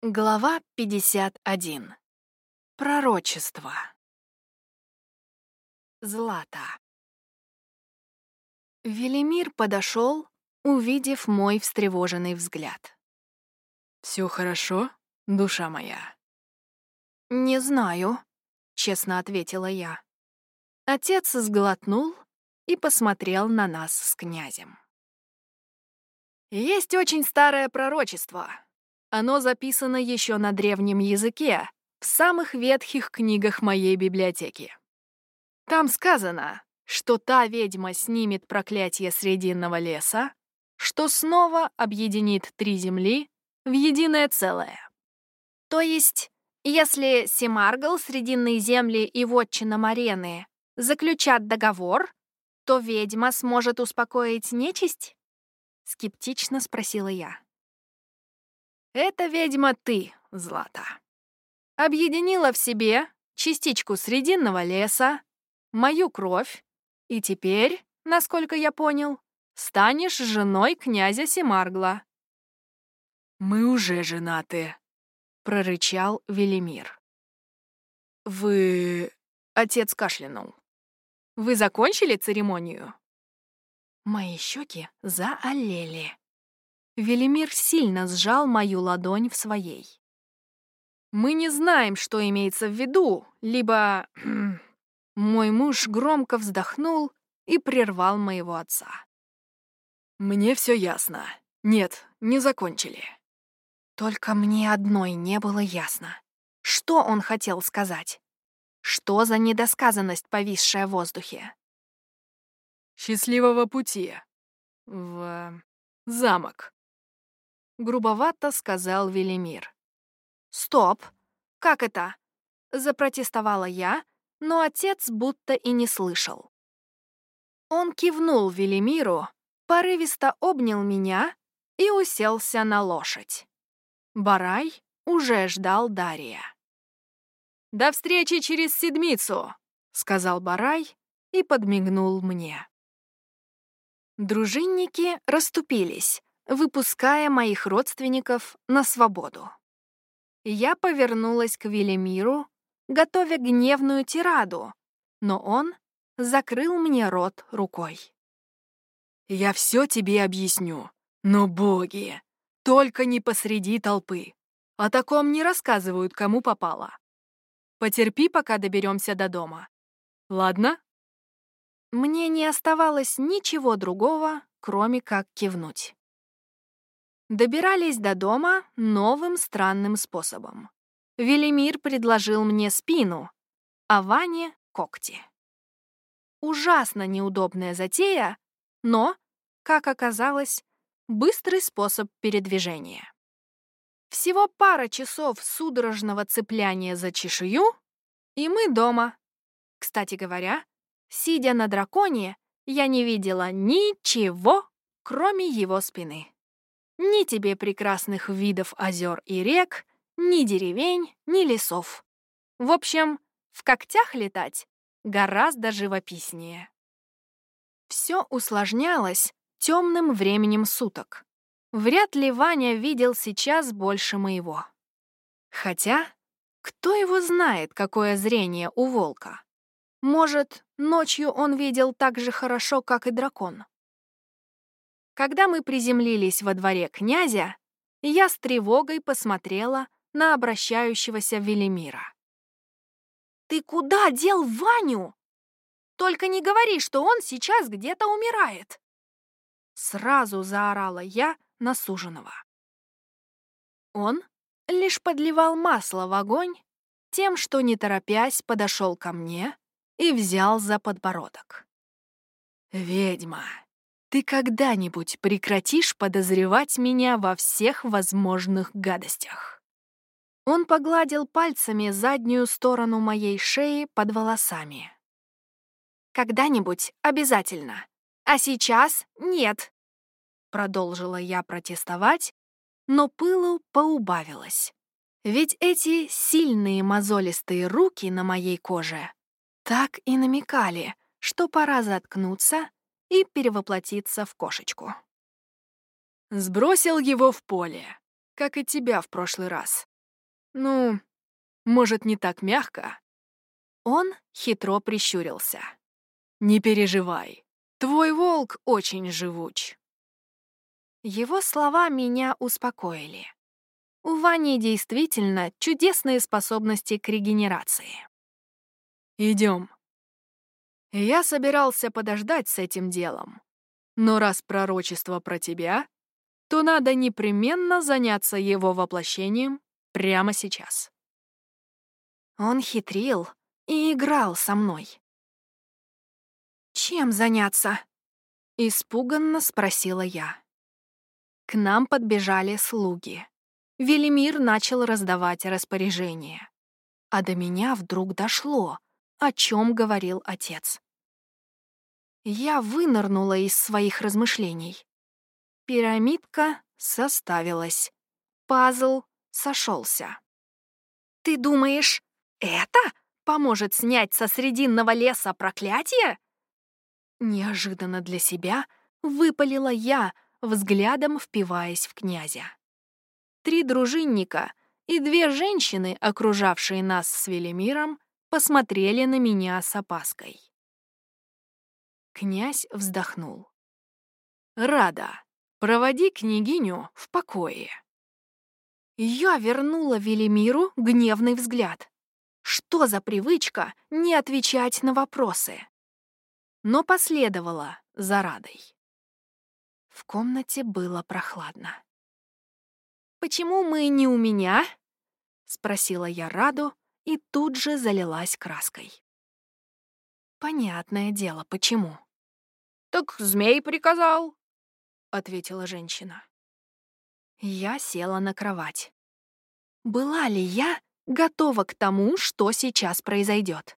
Глава 51. Пророчество. Злата. Велимир подошел, увидев мой встревоженный взгляд. Все хорошо, душа моя?» «Не знаю», — честно ответила я. Отец сглотнул и посмотрел на нас с князем. «Есть очень старое пророчество», оно записано еще на древнем языке, в самых ветхих книгах моей библиотеки. Там сказано, что та ведьма снимет проклятие Срединного леса, что снова объединит три земли в единое целое. То есть, если Семаргл, Срединные земли и Вотчина Марены заключат договор, то ведьма сможет успокоить нечисть? Скептично спросила я. Это ведьма ты, Злата. Объединила в себе частичку срединного леса, мою кровь, и теперь, насколько я понял, станешь женой князя Семаргла. «Мы уже женаты», — прорычал Велимир. «Вы...» — отец кашлянул. «Вы закончили церемонию?» Мои щеки заолели. Велимир сильно сжал мою ладонь в своей. «Мы не знаем, что имеется в виду, либо...» Мой муж громко вздохнул и прервал моего отца. «Мне все ясно. Нет, не закончили». Только мне одной не было ясно. Что он хотел сказать? Что за недосказанность, повисшая в воздухе? «Счастливого пути. В... замок», грубовато сказал Велимир. «Стоп! Как это?» — запротестовала я, но отец будто и не слышал. Он кивнул Велимиру, порывисто обнял меня и уселся на лошадь. Барай уже ждал Дария. «До встречи через седмицу!» — сказал Барай и подмигнул мне. Дружинники расступились, выпуская моих родственников на свободу. Я повернулась к Велимиру, готовя гневную тираду, но он закрыл мне рот рукой. «Я все тебе объясню, но, боги, только не посреди толпы. О таком не рассказывают, кому попало. Потерпи, пока доберемся до дома. Ладно?» Мне не оставалось ничего другого, кроме как кивнуть добирались до дома новым странным способом. Велимир предложил мне спину, а Ване — когти. Ужасно неудобная затея, но, как оказалось, быстрый способ передвижения. Всего пара часов судорожного цепляния за чешую, и мы дома. Кстати говоря, сидя на драконе, я не видела ничего, кроме его спины. Ни тебе прекрасных видов озер и рек, ни деревень, ни лесов. В общем, в когтях летать гораздо живописнее. Все усложнялось темным временем суток. Вряд ли Ваня видел сейчас больше моего. Хотя, кто его знает, какое зрение у волка? Может, ночью он видел так же хорошо, как и дракон. Когда мы приземлились во дворе князя, я с тревогой посмотрела на обращающегося Велимира. «Ты куда дел Ваню? Только не говори, что он сейчас где-то умирает!» Сразу заорала я на суженого. Он лишь подливал масло в огонь тем, что, не торопясь, подошел ко мне и взял за подбородок. «Ведьма!» Ты когда-нибудь прекратишь подозревать меня во всех возможных гадостях?» Он погладил пальцами заднюю сторону моей шеи под волосами. «Когда-нибудь обязательно, а сейчас нет!» Продолжила я протестовать, но пылу поубавилось. Ведь эти сильные мозолистые руки на моей коже так и намекали, что пора заткнуться и перевоплотиться в кошечку. Сбросил его в поле, как и тебя в прошлый раз. Ну, может, не так мягко. Он хитро прищурился. Не переживай, твой волк очень живуч. Его слова меня успокоили. У Вани действительно чудесные способности к регенерации. Идем. Я собирался подождать с этим делом. Но раз пророчество про тебя, то надо непременно заняться его воплощением прямо сейчас. Он хитрил и играл со мной. «Чем заняться?» — испуганно спросила я. К нам подбежали слуги. Велимир начал раздавать распоряжения. А до меня вдруг дошло, о чем говорил отец. Я вынырнула из своих размышлений. Пирамидка составилась. Пазл сошелся. «Ты думаешь, это поможет снять со срединного леса проклятие?» Неожиданно для себя выпалила я, взглядом впиваясь в князя. Три дружинника и две женщины, окружавшие нас с Велимиром, посмотрели на меня с опаской. Князь вздохнул. «Рада, проводи княгиню в покое». Я вернула Велимиру гневный взгляд. Что за привычка не отвечать на вопросы? Но последовала за Радой. В комнате было прохладно. «Почему мы не у меня?» — спросила я Раду и тут же залилась краской. Понятное дело, почему. «Так змей приказал», — ответила женщина. Я села на кровать. Была ли я готова к тому, что сейчас произойдет?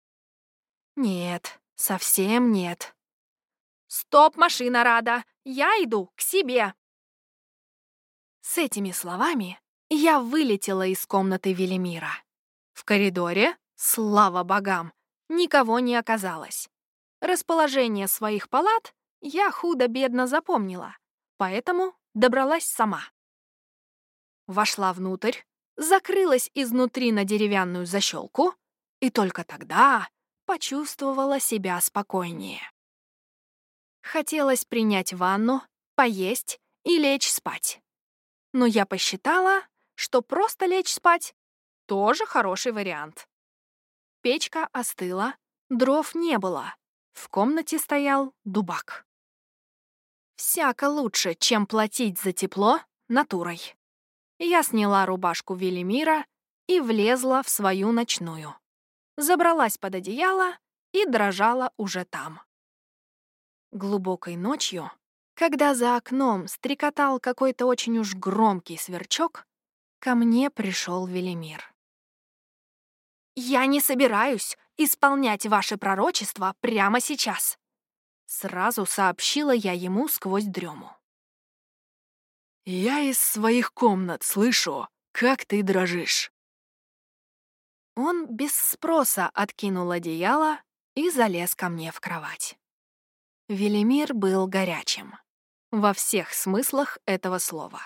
Нет, совсем нет. «Стоп, машина Рада! Я иду к себе!» С этими словами я вылетела из комнаты Велимира. В коридоре, слава богам, никого не оказалось. Расположение своих палат я худо-бедно запомнила, поэтому добралась сама. Вошла внутрь, закрылась изнутри на деревянную защелку и только тогда почувствовала себя спокойнее. Хотелось принять ванну, поесть и лечь спать. Но я посчитала, что просто лечь спать — тоже хороший вариант. Печка остыла, дров не было. В комнате стоял дубак. Всяко лучше, чем платить за тепло натурой. Я сняла рубашку Велимира и влезла в свою ночную. Забралась под одеяло и дрожала уже там. Глубокой ночью, когда за окном стрекотал какой-то очень уж громкий сверчок, ко мне пришел Велимир. «Я не собираюсь исполнять ваше пророчество прямо сейчас», сразу сообщила я ему сквозь дрему. «Я из своих комнат слышу, как ты дрожишь». Он без спроса откинул одеяло и залез ко мне в кровать. Велимир был горячим. Во всех смыслах этого слова.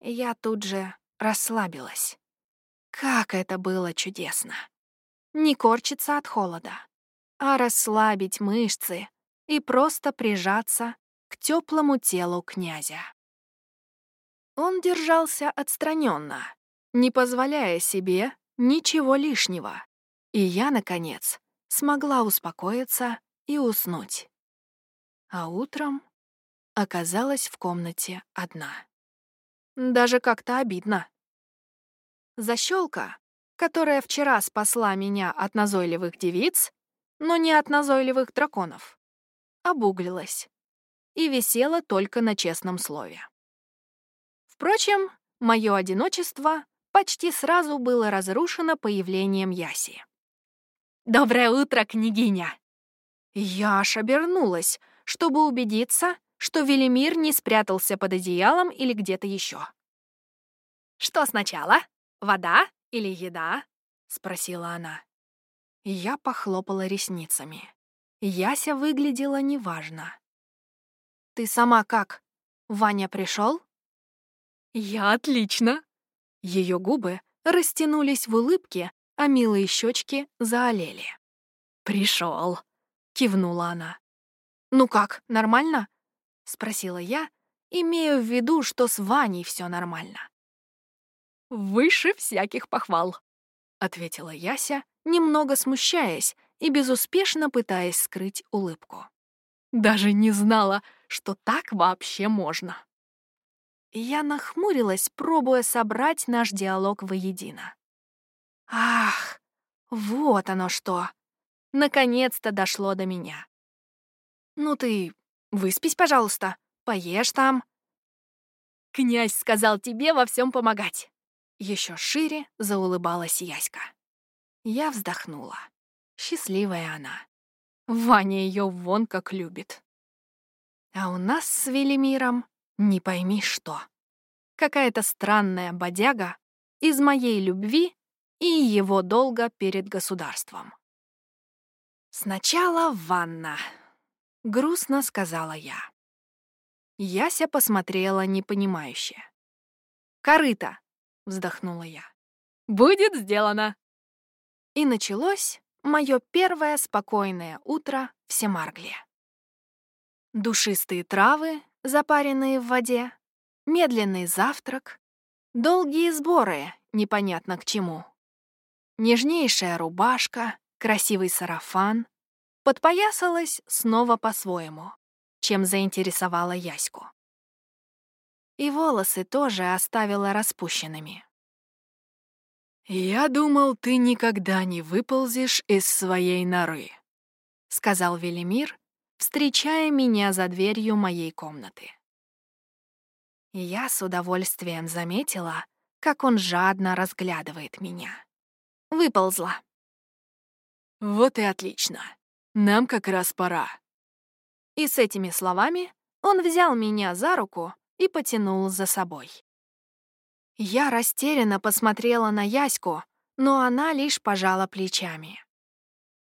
Я тут же расслабилась. Как это было чудесно! Не корчиться от холода, а расслабить мышцы и просто прижаться к теплому телу князя. Он держался отстраненно, не позволяя себе ничего лишнего, и я, наконец, смогла успокоиться и уснуть. А утром оказалась в комнате одна. Даже как-то обидно. Защелка, которая вчера спасла меня от назойливых девиц, но не от назойливых драконов, обуглилась и висела только на честном слове. Впрочем, мое одиночество почти сразу было разрушено появлением Яси. «Доброе утро, княгиня!» Я аж обернулась, чтобы убедиться, что Велимир не спрятался под одеялом или где-то еще. «Что сначала? Вода или еда?» — спросила она. Я похлопала ресницами. Яся выглядела неважно. «Ты сама как? Ваня пришел? «Я отлично!» Ее губы растянулись в улыбке, а милые щечки заолели. «Пришел», — кивнула она. «Ну как, нормально?» — спросила я, имея в виду, что с Ваней все нормально. «Выше всяких похвал», — ответила Яся, немного смущаясь и безуспешно пытаясь скрыть улыбку. «Даже не знала, что так вообще можно». Я нахмурилась, пробуя собрать наш диалог воедино. Ах, вот оно что! Наконец-то дошло до меня. Ну ты выспись, пожалуйста, поешь там. Князь сказал тебе во всем помогать. Еще шире заулыбалась Яська. Я вздохнула. Счастливая она. Ваня ее вон как любит. А у нас с Велимиром не пойми что. Какая-то странная бодяга из моей любви и его долга перед государством. «Сначала ванна», — грустно сказала я. Яся посмотрела непонимающе. «Корыто», — вздохнула я. «Будет сделано». И началось мое первое спокойное утро в Семаргле. Душистые травы, запаренные в воде, медленный завтрак, долгие сборы, непонятно к чему. Нежнейшая рубашка, красивый сарафан, подпоясалась снова по-своему, чем заинтересовала Яську. И волосы тоже оставила распущенными. «Я думал, ты никогда не выползешь из своей норы», — сказал Велимир, встречая меня за дверью моей комнаты. Я с удовольствием заметила, как он жадно разглядывает меня. Выползла. «Вот и отлично. Нам как раз пора». И с этими словами он взял меня за руку и потянул за собой. Я растерянно посмотрела на Яську, но она лишь пожала плечами.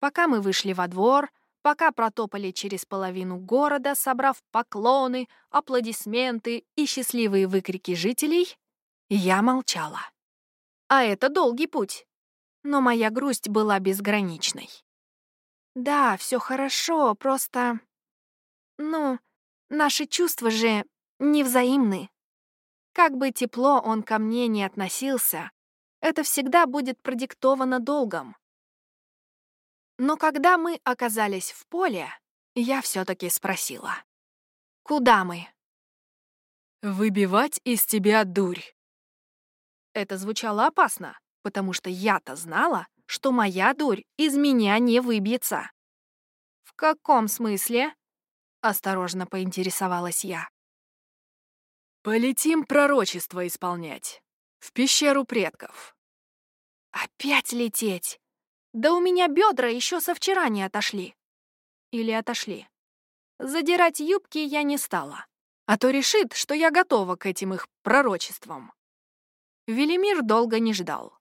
Пока мы вышли во двор, пока протопали через половину города, собрав поклоны, аплодисменты и счастливые выкрики жителей, я молчала. А это долгий путь. Но моя грусть была безграничной. Да, все хорошо, просто... Ну, наши чувства же невзаимны. Как бы тепло он ко мне не относился, это всегда будет продиктовано долгом. Но когда мы оказались в поле, я все-таки спросила. «Куда мы?» «Выбивать из тебя дурь». Это звучало опасно, потому что я-то знала, что моя дурь из меня не выбьется. «В каком смысле?» — осторожно поинтересовалась я. «Полетим пророчество исполнять. В пещеру предков». «Опять лететь? Да у меня бедра еще со вчера не отошли. Или отошли. Задирать юбки я не стала, а то решит, что я готова к этим их пророчествам. Велимир долго не ждал.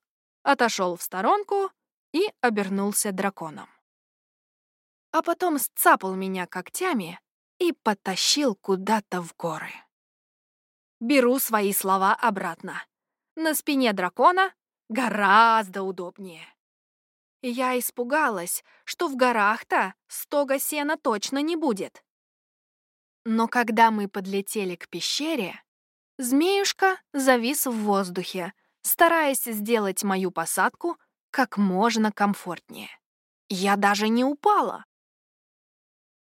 Отошел в сторонку и обернулся драконом. А потом сцапал меня когтями и потащил куда-то в горы. Беру свои слова обратно. На спине дракона гораздо удобнее. Я испугалась, что в горах-то стога сена точно не будет. Но когда мы подлетели к пещере, змеюшка завис в воздухе, стараясь сделать мою посадку как можно комфортнее. Я даже не упала.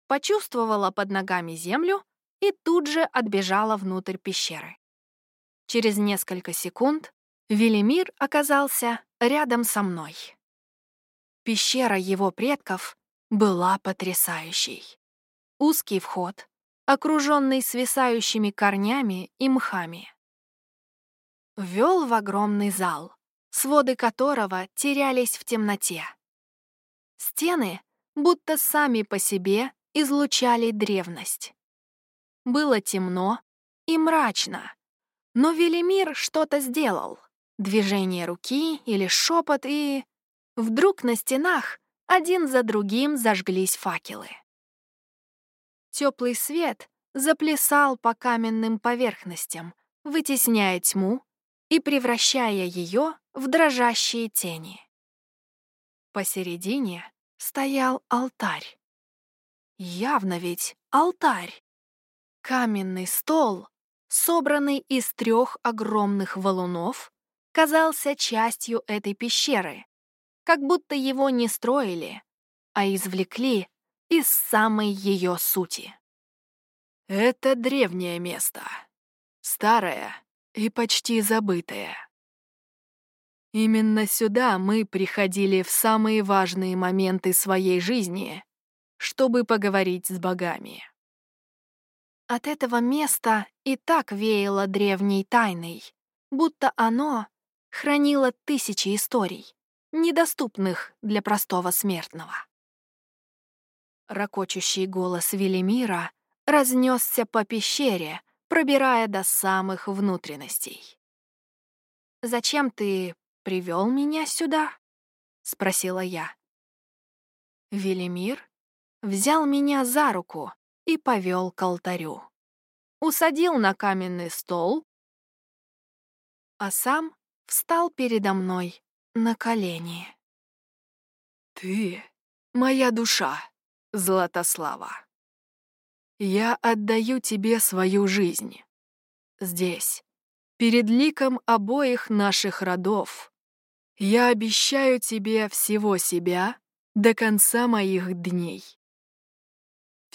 Почувствовала под ногами землю и тут же отбежала внутрь пещеры. Через несколько секунд Велимир оказался рядом со мной. Пещера его предков была потрясающей. Узкий вход, окруженный свисающими корнями и мхами. Вел в огромный зал, своды которого терялись в темноте. Стены, будто сами по себе, излучали древность. Было темно и мрачно, но Велимир что-то сделал. Движение руки или шепот и... Вдруг на стенах один за другим зажглись факелы. Теплый свет заплясал по каменным поверхностям, вытесняя тьму и превращая ее в дрожащие тени. Посередине стоял алтарь. Явно ведь алтарь. Каменный стол, собранный из трех огромных валунов, казался частью этой пещеры, как будто его не строили, а извлекли из самой ее сути. Это древнее место, старое и почти забытое. Именно сюда мы приходили в самые важные моменты своей жизни, чтобы поговорить с богами. От этого места и так веяло древней тайной, будто оно хранило тысячи историй, недоступных для простого смертного. Рокочущий голос Велимира разнесся по пещере, пробирая до самых внутренностей. «Зачем ты привел меня сюда?» — спросила я. Велимир взял меня за руку и повел к алтарю. Усадил на каменный стол, а сам встал передо мной на колени. «Ты — моя душа, Златослава. Я отдаю тебе свою жизнь. Здесь, перед ликом обоих наших родов, я обещаю тебе всего себя до конца моих дней.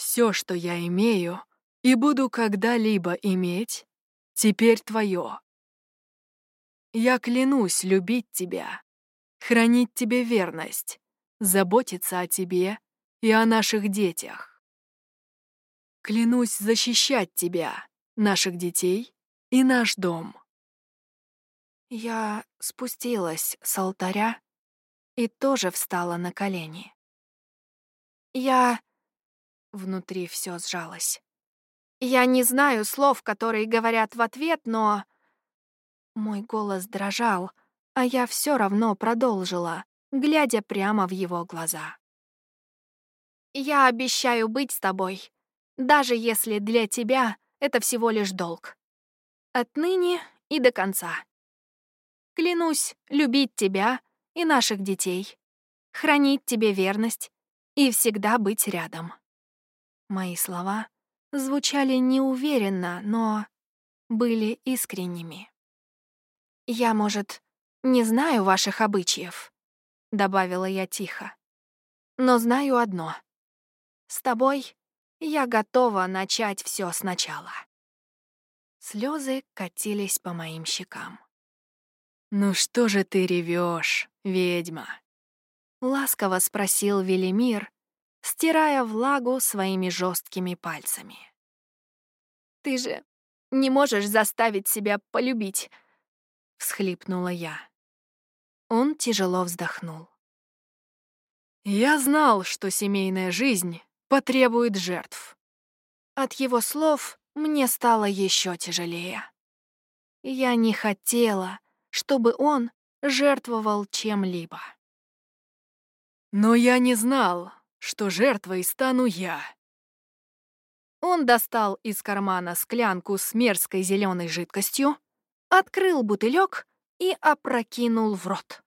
Все, что я имею и буду когда-либо иметь, теперь твое. Я клянусь любить тебя, хранить тебе верность, заботиться о тебе и о наших детях. Клянусь защищать тебя, наших детей и наш дом. Я спустилась с алтаря и тоже встала на колени. Я... Внутри все сжалось. Я не знаю слов, которые говорят в ответ, но... Мой голос дрожал, а я все равно продолжила, глядя прямо в его глаза. «Я обещаю быть с тобой, даже если для тебя это всего лишь долг. Отныне и до конца. Клянусь любить тебя и наших детей, хранить тебе верность и всегда быть рядом». Мои слова звучали неуверенно, но были искренними. «Я, может, не знаю ваших обычаев», — добавила я тихо. «Но знаю одно. С тобой я готова начать все сначала». Слезы катились по моим щекам. «Ну что же ты ревешь, ведьма?» Ласково спросил Велимир, стирая влагу своими жесткими пальцами. «Ты же не можешь заставить себя полюбить», — всхлипнула я. Он тяжело вздохнул. «Я знал, что семейная жизнь потребует жертв». От его слов мне стало еще тяжелее. Я не хотела, чтобы он жертвовал чем-либо. Но я не знал, что жертвой стану я. Он достал из кармана склянку с мерзкой зеленой жидкостью, открыл бутылек и опрокинул в рот.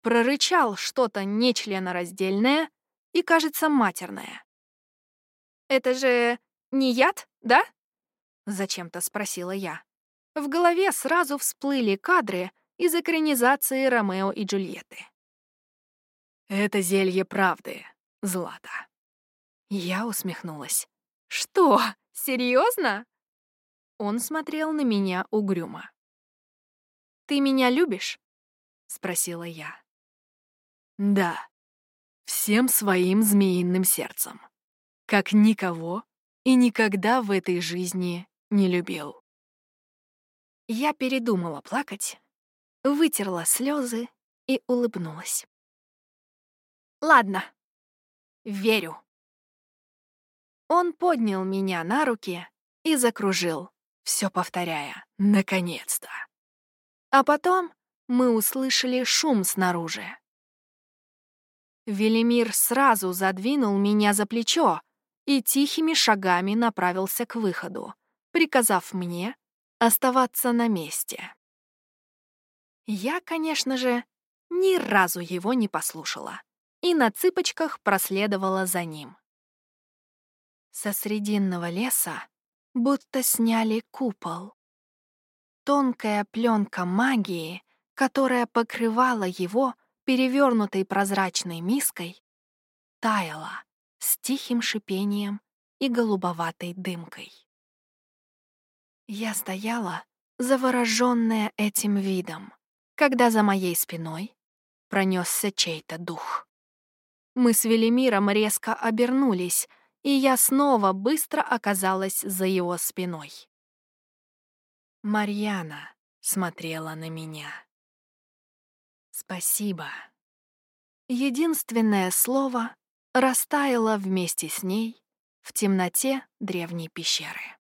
Прорычал что-то нечленораздельное и, кажется, матерное. «Это же не яд, да?» — зачем-то спросила я. В голове сразу всплыли кадры из экранизации «Ромео и Джульетты». «Это зелье правды», Злата. Я усмехнулась. «Что, серьезно? Он смотрел на меня угрюмо. «Ты меня любишь?» — спросила я. «Да, всем своим змеиным сердцем. Как никого и никогда в этой жизни не любил». Я передумала плакать, вытерла слезы и улыбнулась. «Ладно, верю». Он поднял меня на руки и закружил, все повторяя «наконец-то». А потом мы услышали шум снаружи. Велимир сразу задвинул меня за плечо и тихими шагами направился к выходу, приказав мне оставаться на месте. Я, конечно же, ни разу его не послушала и на цыпочках проследовала за ним. Со срединного леса будто сняли купол. Тонкая пленка магии, которая покрывала его перевернутой прозрачной миской, таяла с тихим шипением и голубоватой дымкой. Я стояла, завороженная этим видом, когда за моей спиной пронесся чей-то дух. Мы с Велимиром резко обернулись, и я снова быстро оказалась за его спиной. Марьяна смотрела на меня. «Спасибо». Единственное слово растаяло вместе с ней в темноте древней пещеры.